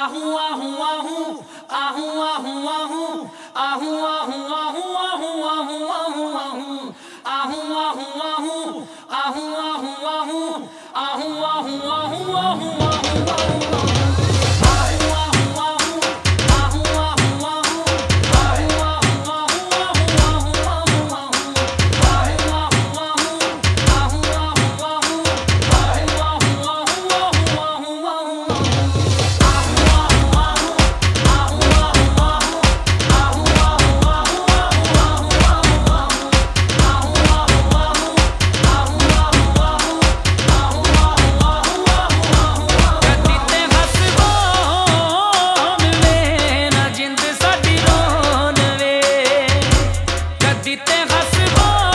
ahoo, ahoo, ahoo, ahoo, ahoo, ahoo, ahoo. nasip